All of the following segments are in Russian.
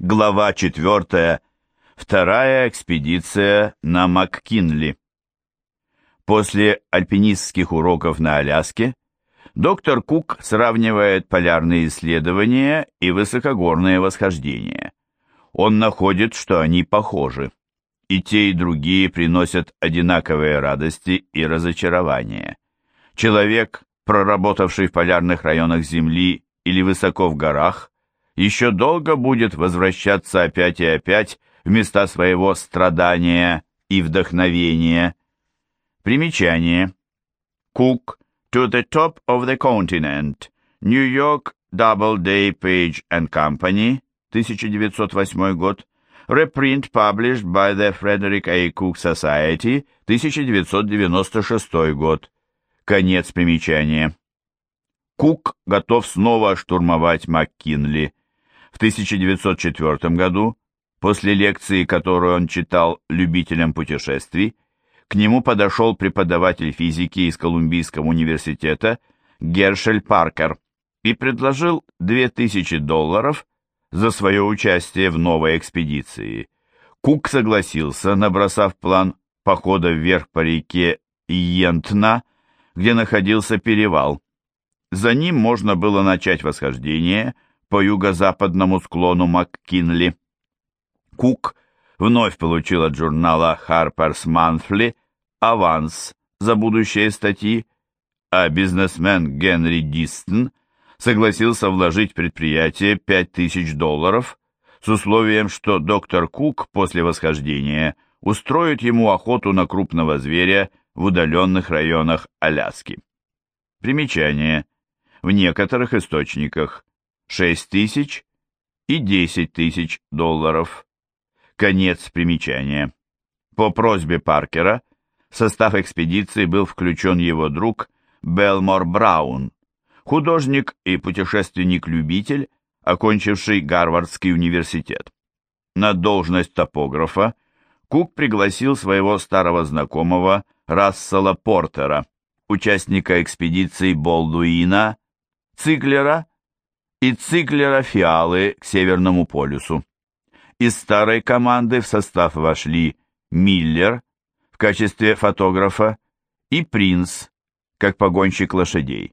Глава 4. Вторая экспедиция на МакКинли. После альпинистских уроков на Аляске доктор Кук сравнивает полярные исследования и высокогорные восхождения. Он находит, что они похожи. И те, и другие приносят одинаковые радости и разочарования. Человек, проработавший в полярных районах Земли или высоко в горах, еще долго будет возвращаться опять и опять в места своего страдания и вдохновения. Примечание. Cook to the top of the continent. New York Doubleday Page and Company, 1908 год. Reprint published by the Frederick A. Cook Society, 1996 год. Конец примечания. Кук готов снова штурмовать МакКинли. В 1904 году, после лекции, которую он читал любителям путешествий, к нему подошел преподаватель физики из Колумбийского университета Гершель Паркер и предложил 2000 долларов за свое участие в новой экспедиции. Кук согласился, набросав план похода вверх по реке Йентна, где находился перевал. За ним можно было начать восхождение по юго-западному склону МакКинли. Кук вновь получил от журнала Harper's Monthly аванс за будущие статьи, а бизнесмен Генри Дистон согласился вложить в предприятие 5000 долларов с условием, что доктор Кук после восхождения устроит ему охоту на крупного зверя в удаленных районах Аляски. Примечание. В некоторых источниках 6 тысяч и 10 тысяч долларов. Конец примечания. По просьбе Паркера в состав экспедиции был включен его друг Белмор Браун, художник и путешественник-любитель, окончивший Гарвардский университет. На должность топографа Кук пригласил своего старого знакомого Рассела Портера, участника экспедиции Болдуина, Циглера и Циглера Фиалы к Северному полюсу. Из старой команды в состав вошли Миллер в качестве фотографа и Принц как погонщик лошадей.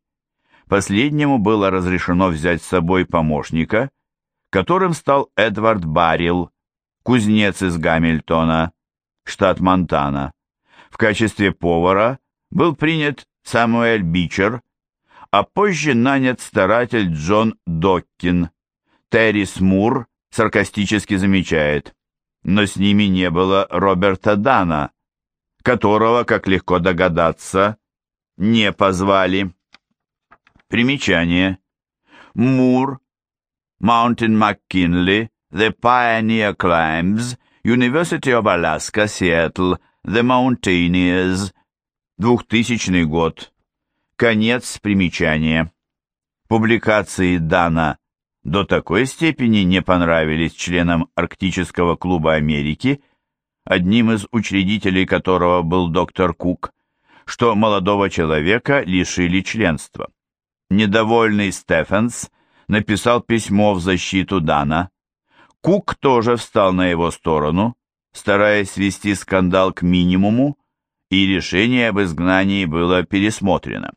Последнему было разрешено взять с собой помощника, которым стал Эдвард Баррил, кузнец из Гамильтона, штат Монтана. В качестве повара был принят Самуэль Бичер, а позже нанят старатель Джон Доккин. Террис Мур саркастически замечает, но с ними не было Роберта Дана, которого, как легко догадаться, не позвали. Примечание. Мур, Mountain McKinley, The Pioneer Climbs, University of Alaska, Seattle, The Mountaineers, 2000 год. Конец примечания. Публикации Дана до такой степени не понравились членам Арктического клуба Америки, одним из учредителей которого был доктор Кук, что молодого человека лишили членства. Недовольный Стефенс написал письмо в защиту Дана. Кук тоже встал на его сторону, стараясь свести скандал к минимуму, и решение об изгнании было пересмотрено.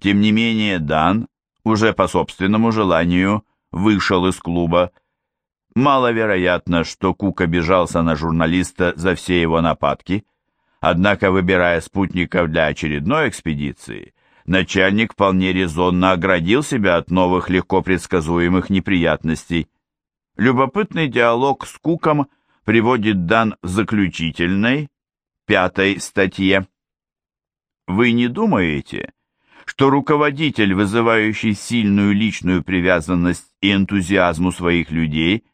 Тем не менее, Дан, уже по собственному желанию, вышел из клуба. Маловероятно, что Кук обижался на журналиста за все его нападки, однако, выбирая спутников для очередной экспедиции, начальник вполне резонно оградил себя от новых легко предсказуемых неприятностей. Любопытный диалог с Куком приводит Дан в заключительной, пятой статье. Вы не думаете, что руководитель, вызывающий сильную личную привязанность и энтузиазм у своих людей,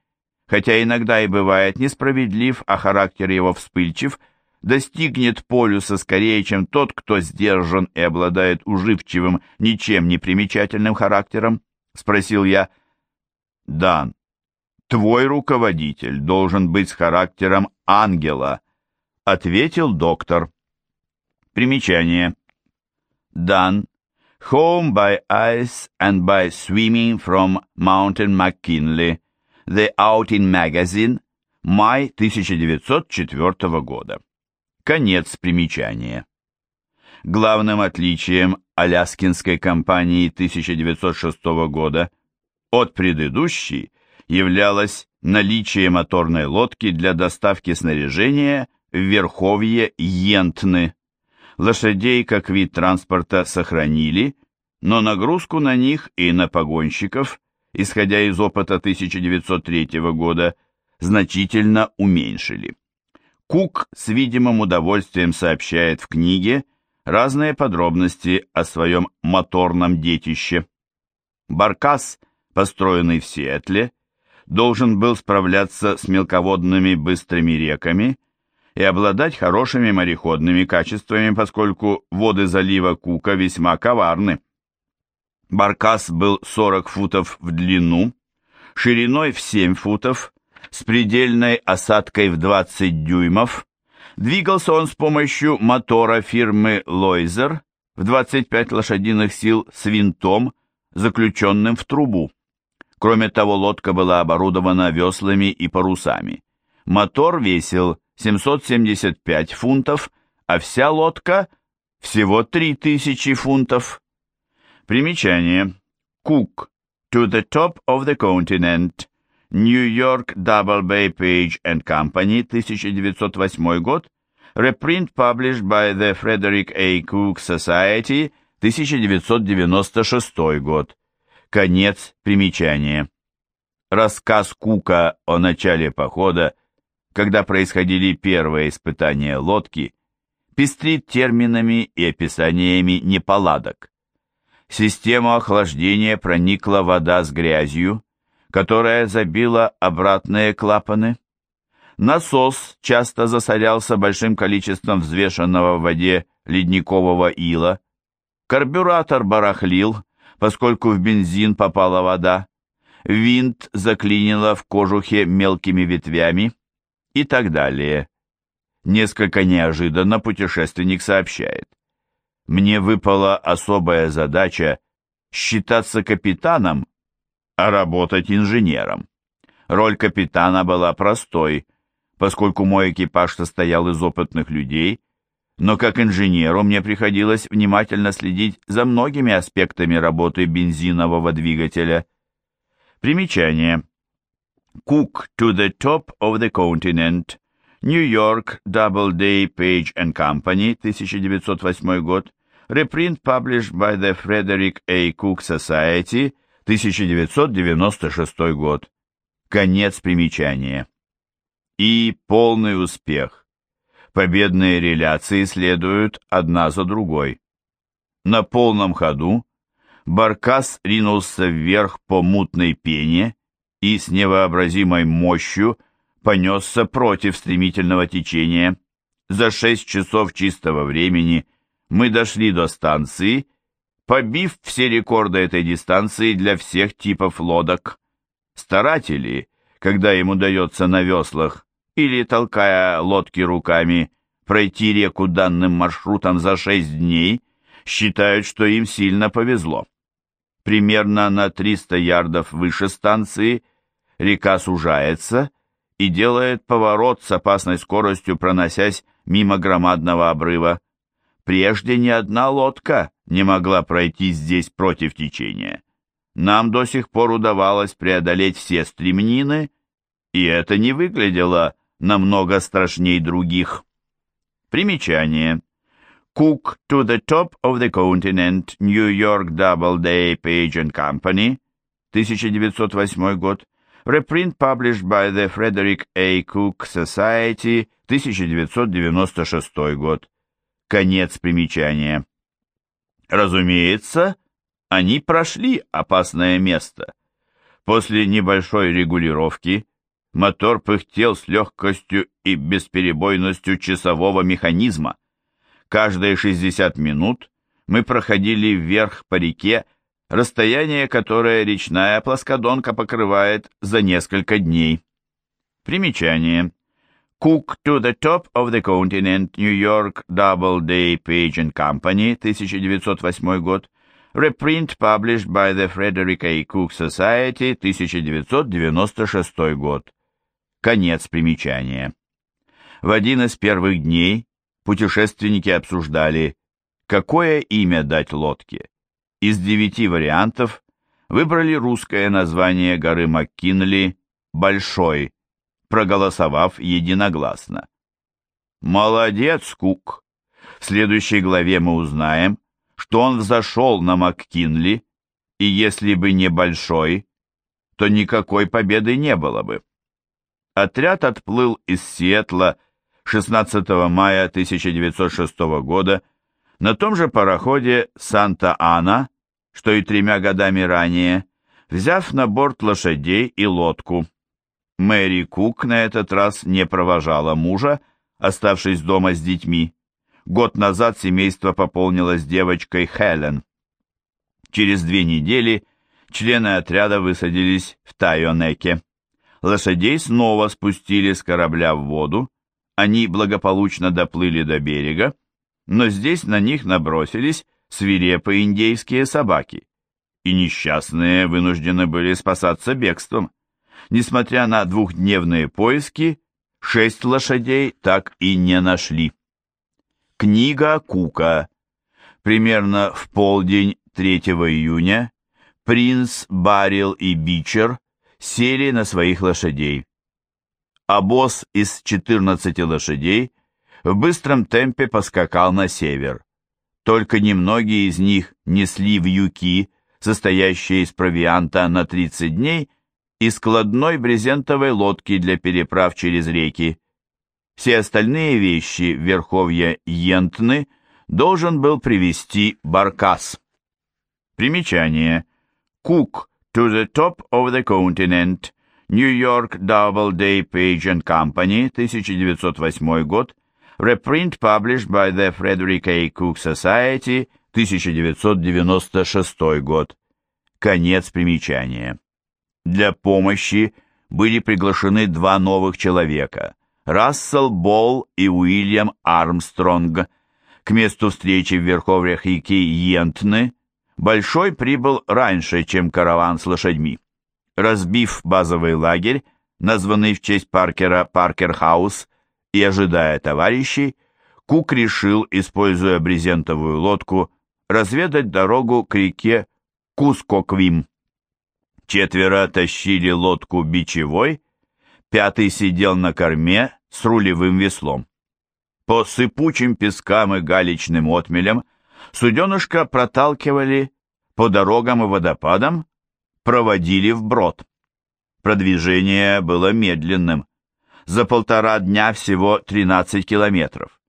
хотя иногда и бывает несправедлив, а характер его вспыльчив, достигнет полюса скорее, чем тот, кто сдержан и обладает уживчивым, ничем не примечательным характером? Спросил я. Дан, твой руководитель должен быть с характером ангела, ответил доктор. Примечание. Дан Home by Ice and by Swimming from Mountain McKinley. The Outing Magazine, май 1904 года. Конец примечания. Главным отличием Аляскинской кампании 1906 года от предыдущей являлось наличие моторной лодки для доставки снаряжения в Верховье Йентны. Лошадей как вид транспорта сохранили, но нагрузку на них и на погонщиков, исходя из опыта 1903 года, значительно уменьшили. Кук с видимым удовольствием сообщает в книге разные подробности о своем моторном детище. Баркас, построенный в Сиэтле, должен был справляться с мелководными быстрыми реками и обладать хорошими мореходными качествами, поскольку воды залива Кука весьма коварны. Баркас был 40 футов в длину, шириной в 7 футов, с предельной осадкой в 20 дюймов. Двигался он с помощью мотора фирмы Лойзер в 25 лошадиных сил с винтом, заключенным в трубу. Кроме того, лодка была оборудована веслами и парусами. Мотор весил 775 фунтов, а вся лодка всего 3000 фунтов. Примечание. Cook. To the top of the continent. New York Double Bay Page and Company, 1908 год. Reprint published by the Frederick A. Cook Society, 1996 год. Конец примечания. Рассказ Кука о начале похода, когда происходили первые испытания лодки, пестрит терминами и описаниями неполадок. систему охлаждения проникла вода с грязью, которая забила обратные клапаны. Насос часто засорялся большим количеством взвешенного в воде ледникового ила. Карбюратор барахлил, поскольку в бензин попала вода, винт заклинило в кожухе мелкими ветвями и так далее. Несколько неожиданно путешественник сообщает. Мне выпала особая задача считаться капитаном, а работать инженером. Роль капитана была простой, поскольку мой экипаж состоял из опытных людей, но как инженеру мне приходилось внимательно следить за многими аспектами работы бензинового двигателя. Примечание. Cook to the top of the continent. York, Doubleday, Page and Company, 1908 год. Reprint published by the Frederick A. Cook Society, 1996 год. Конец примечания. И полный успех. Победные реляции следуют одна за другой. На полном ходу Баркас ринулся вверх по мутной пене и с невообразимой мощью понесся против стремительного течения. За шесть часов чистого времени мы дошли до станции, побив все рекорды этой дистанции для всех типов лодок. Старатели, когда им удается на веслах или, толкая лодки руками, пройти реку данным маршрутом за 6 дней, считают, что им сильно повезло. Примерно на 300 ярдов выше станции река сужается и делает поворот с опасной скоростью, проносясь мимо громадного обрыва. Прежде ни одна лодка не могла пройти здесь против течения. Нам до сих пор удавалось преодолеть все стремнины, и это не выглядело намного страшней других. Примечание. Cook to the top of the continent, New York Doubleday, Page and Company, 1908 год. Reprint published by the Frederick A. Cook Society, 1996 год. Конец примечания. Разумеется, они прошли опасное место. После небольшой регулировки Мотор пыхтел с легкостью и бесперебойностью часового механизма. Каждые 60 минут мы проходили вверх по реке, расстояние, которое речная плоскодонка покрывает за несколько дней. Примечание. Cook to the top of the continent, New York, Doubleday, Page and Company, 1908 год. Reprint published by the Frederick A. Cook Society, 1996 год. Конец примечания. В один из первых дней путешественники обсуждали, какое имя дать лодке. Из девяти вариантов выбрали русское название горы МакКинли «Большой», проголосовав единогласно. Молодец, Кук! В следующей главе мы узнаем, что он взошел на МакКинли, и если бы не Большой, то никакой победы не было бы. Отряд отплыл из Сиэтла 16 мая 1906 года на том же пароходе «Санта-Ана», что и тремя годами ранее, взяв на борт лошадей и лодку. Мэри Кук на этот раз не провожала мужа, оставшись дома с детьми. Год назад семейство пополнилось девочкой Хелен. Через две недели члены отряда высадились в Тайонеке. Лошадей снова спустили с корабля в воду, они благополучно доплыли до берега, но здесь на них набросились свирепые индейские собаки, и несчастные вынуждены были спасаться бегством. Несмотря на двухдневные поиски, шесть лошадей так и не нашли. Книга Кука. Примерно в полдень 3 июня принц, Барил и Бичер сели на своих лошадей. Обоз из 14 лошадей в быстром темпе поскакал на север. Только немногие из них несли вьюки, состоящие из провианта на 30 дней, и складной брезентовой лодки для переправ через реки. Все остальные вещи верховья Йентны должен был привезти Баркас. Примечание. Cook to the top of the continent. New York Doubleday Page and Company, 1908 год. Reprint published by the Frederick A. Cook Society, 1996 год. Конец примечания. Для помощи были приглашены два новых человека – Рассел Болл и Уильям Армстронг. К месту встречи в верховьях реки Йентны Большой прибыл раньше, чем караван с лошадьми. Разбив базовый лагерь, названный в честь Паркера Паркер-хаус, и ожидая товарищей, Кук решил, используя брезентовую лодку, разведать дорогу к реке Кускоквим. Четверо тащили лодку бичевой, пятый сидел на корме с рулевым веслом. По сыпучим пескам и галечным отмелям суденышко проталкивали по дорогам и водопадам, проводили вброд. Продвижение было медленным. За полтора дня всего 13 километров.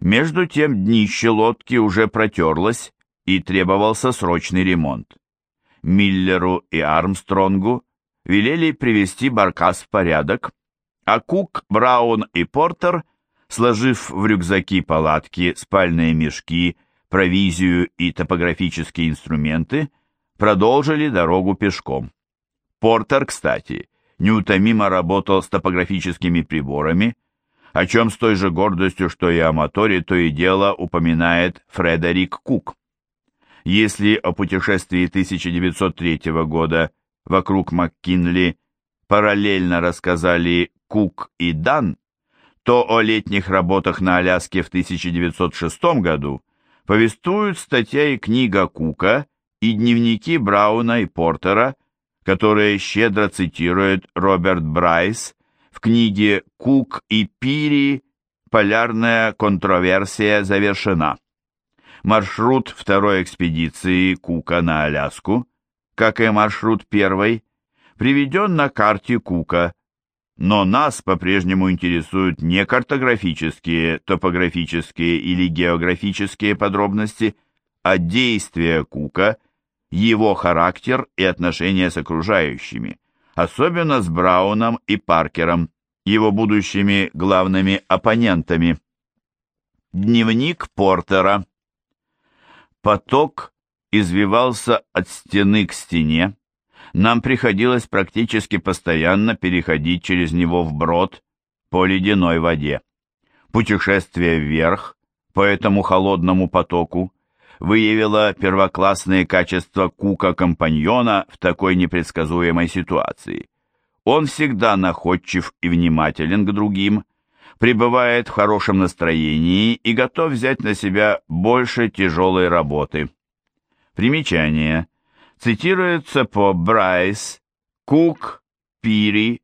Между тем днище лодки уже протерлось и требовался срочный ремонт. Миллеру и Армстронгу велели привести баркас в порядок, а Кук, Браун и Портер, сложив в рюкзаки палатки, спальные мешки, провизию и топографические инструменты, продолжили дорогу пешком. Портер, кстати, неутомимо работал с топографическими приборами, о чем с той же гордостью, что и о моторе, то и дело упоминает Фредерик Кук. Если о путешествии 1903 года вокруг МакКинли параллельно рассказали Кук и Дан, то о летних работах на Аляске в 1906 году повествуют статья и книга Кука и дневники Брауна и Портера, которые щедро цитирует Роберт Брайс в книге «Кук и Пири. Полярная контроверсия завершена». Маршрут второй экспедиции Кука на Аляску, как и маршрут первой, приведен на карте Кука, но нас по-прежнему интересуют не картографические, топографические или географические подробности, а действия Кука, его характер и отношения с окружающими, особенно с Брауном и Паркером, его будущими главными оппонентами. Дневник Портера Поток извивался от стены к стене, нам приходилось практически постоянно переходить через него вброд по ледяной воде. Путешествие вверх, по этому холодному потоку, выявила первоклассные качества Кука-компаньона в такой непредсказуемой ситуации. Он всегда находчив и внимателен к другим, пребывает в хорошем настроении и готов взять на себя больше тяжелой работы. Примечание. Цитируется по Брайс, Кук, Пири,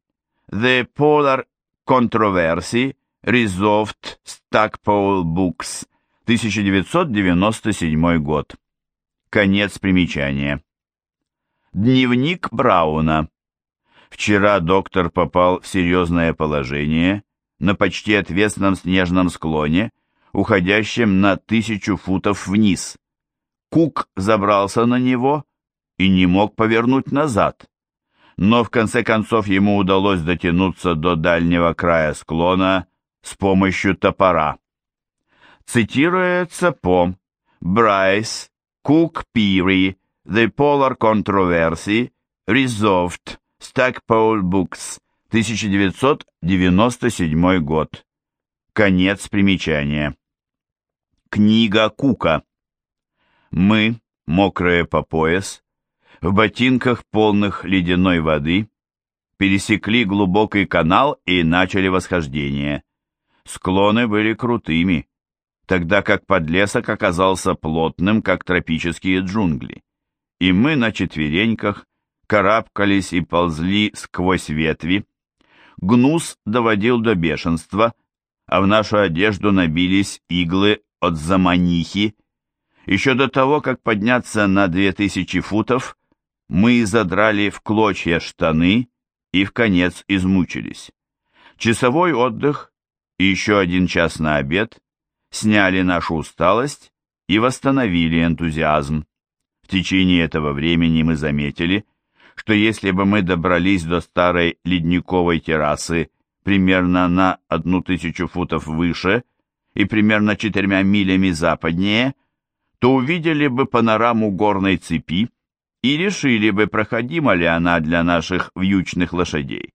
The Polar Controversy, Resolved, Stackpole Books, 1997 год. Конец примечания. Дневник Брауна. Вчера доктор попал в серьезное положение на почти отвесном снежном склоне, уходящем на тысячу футов вниз. Кук забрался на него и не мог повернуть назад, но в конце концов ему удалось дотянуться до дальнего края склона с помощью топора. Цитируется по Брайс, Кук Пири, The Polar Controversy, Resolved, Stackpole Books, 1997 год. Конец примечания. Книга Кука. Мы, мокрые по пояс, в ботинках полных ледяной воды, пересекли глубокий канал и начали восхождение. Склоны были крутыми, тогда как подлесок оказался плотным, как тропические джунгли. И мы на четвереньках карабкались и ползли сквозь ветви, Гнус доводил до бешенства, а в нашу одежду набились иглы от заманихи. Еще до того, как подняться на две тысячи футов, мы задрали в клочья штаны и в конец измучились. Часовой отдых и еще один час на обед сняли нашу усталость и восстановили энтузиазм. В течение этого времени мы заметили, что если бы мы добрались до старой ледниковой террасы примерно на одну тысячу футов выше и примерно четырьмя милями западнее, то увидели бы панораму горной цепи и решили бы, проходима ли она для наших вьючных лошадей.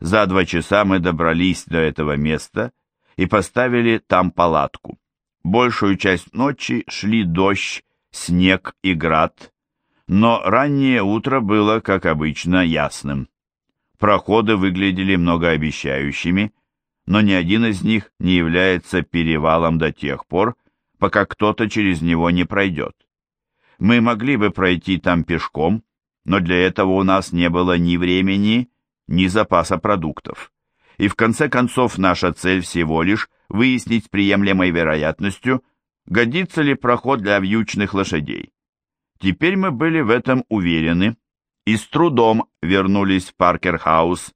За два часа мы добрались до этого места и поставили там палатку. Большую часть ночи шли дождь, снег и град, но раннее утро было, как обычно, ясным. Проходы выглядели многообещающими, но ни один из них не является перевалом до тех пор, пока кто-то через него не пройдет. Мы могли бы пройти там пешком, но для этого у нас не было ни времени, ни запаса продуктов. И в конце концов наша цель всего лишь выяснить с приемлемой вероятностью, годится ли проход для вьючных лошадей. Теперь мы были в этом уверены и с трудом вернулись в Паркер-хаус,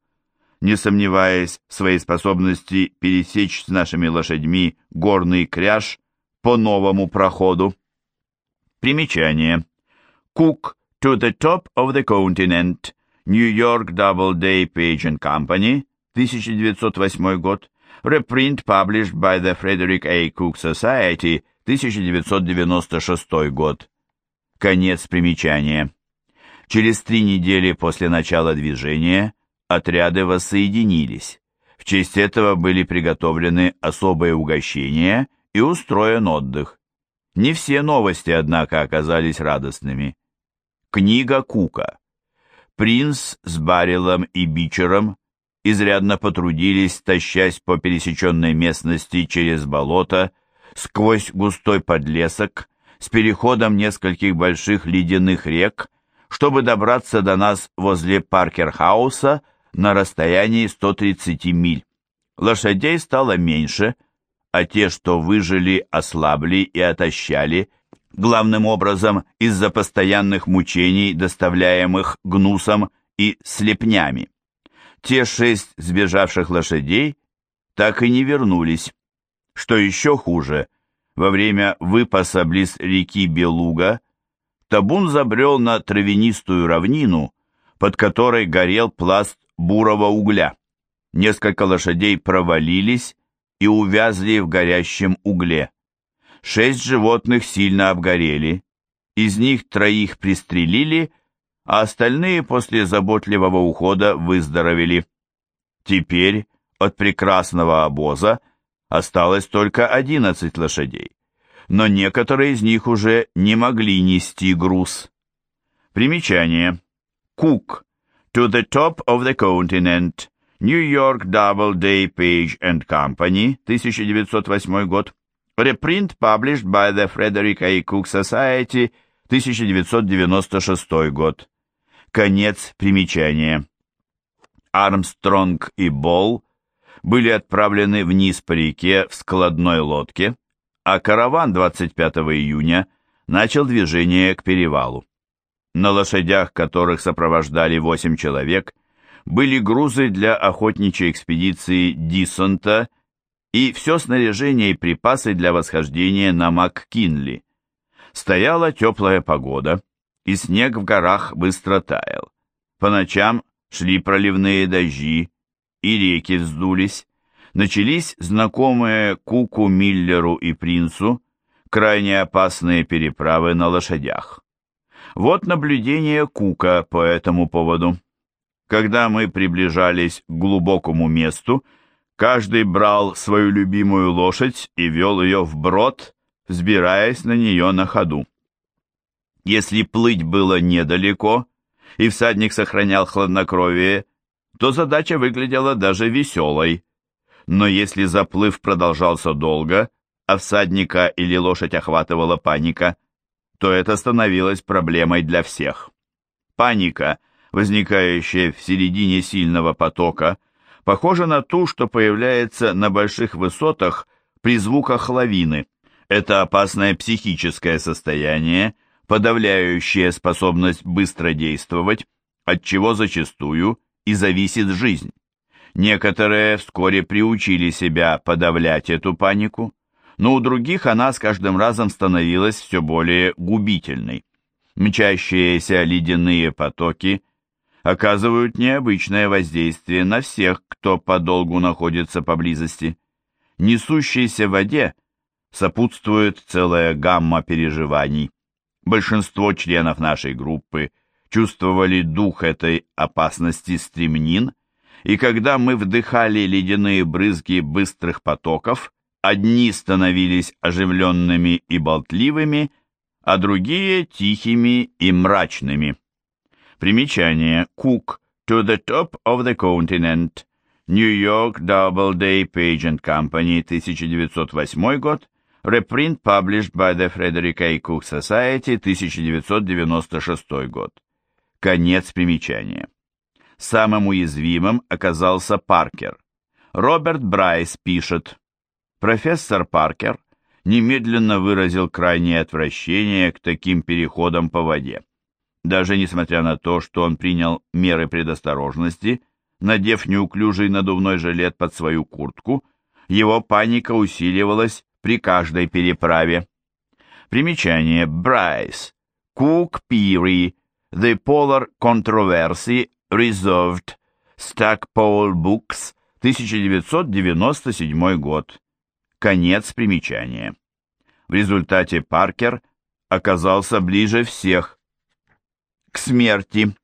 не сомневаясь в своей способности пересечь с нашими лошадьми горный кряж по новому проходу. Примечание. Cook to the top of the continent. New York Doubleday Page and Company, 1908 год. Reprint published by the Frederick A. Cook Society, 1996 год. Конец примечания. Через три недели после начала движения отряды воссоединились. В честь этого были приготовлены особые угощения и устроен отдых. Не все новости, однако, оказались радостными. Книга Кука. Принц с Барилом и Бичером изрядно потрудились, тащась по пересеченной местности через болото, сквозь густой подлесок, с переходом нескольких больших ледяных рек, чтобы добраться до нас возле Паркерхауса на расстоянии 130 миль. Лошадей стало меньше, а те, что выжили, ослабли и отощали, главным образом из-за постоянных мучений, доставляемых гнусом и слепнями. Те шесть сбежавших лошадей так и не вернулись. Что еще хуже, во время выпаса близ реки Белуга табун забрел на травянистую равнину, под которой горел пласт бурого угля. Несколько лошадей провалились и увязли в горящем угле. Шесть животных сильно обгорели, из них троих пристрелили, а остальные после заботливого ухода выздоровели. Теперь от прекрасного обоза осталось только 11 лошадей. но некоторые из них уже не могли нести груз. Примечание. Кук. To the top of the continent. New York Doubleday Page and Company, 1908 год. Reprint published by the Frederick A. Cook Society, 1996 год. Конец примечания. Армстронг и Болл были отправлены вниз по реке в складной лодке, а караван 25 июня начал движение к перевалу. На лошадях, которых сопровождали 8 человек, были грузы для охотничьей экспедиции Дисонта и все снаряжение и припасы для восхождения на МакКинли. Стояла теплая погода, и снег в горах быстро таял. По ночам шли проливные дожди, и реки вздулись. Начались знакомые Куку, Миллеру и Принцу крайне опасные переправы на лошадях. Вот наблюдение Кука по этому поводу. Когда мы приближались к глубокому месту, каждый брал свою любимую лошадь и вел ее вброд, взбираясь на нее на ходу. Если плыть было недалеко, и всадник сохранял хладнокровие, то задача выглядела даже веселой. Но если заплыв продолжался долго, а всадника или лошадь охватывала паника, то это становилось проблемой для всех. Паника, возникающая в середине сильного потока, похожа на ту, что появляется на больших высотах при звуках лавины. Это опасное психическое состояние, подавляющее способность быстро действовать, от чего зачастую и зависит жизнь. Некоторые вскоре приучили себя подавлять эту панику, но у других она с каждым разом становилась все более губительной. Мчащиеся ледяные потоки оказывают необычное воздействие на всех, кто подолгу находится поблизости. Несущейся воде сопутствует целая гамма переживаний. Большинство членов нашей группы чувствовали дух этой опасности стремнин, и когда мы вдыхали ледяные брызги быстрых потоков, одни становились оживленными и болтливыми, а другие тихими и мрачными. Примечание. Cook. To the top of the continent. York Doubleday Page and Company, 1908 год. Reprint published by the Frederick A. Cook Society, 1996 год. Конец примечания. Самым уязвимым оказался Паркер. Роберт Брайс пишет, «Профессор Паркер немедленно выразил крайнее отвращение к таким переходам по воде. Даже несмотря на то, что он принял меры предосторожности, надев неуклюжий надувной жилет под свою куртку, его паника усиливалась при каждой переправе. Примечание. Брайс. Кук Пири. The Polar Controversy Reserved. Stackpole Books. 1997 год. Конец примечания. В результате Паркер оказался ближе всех к смерти.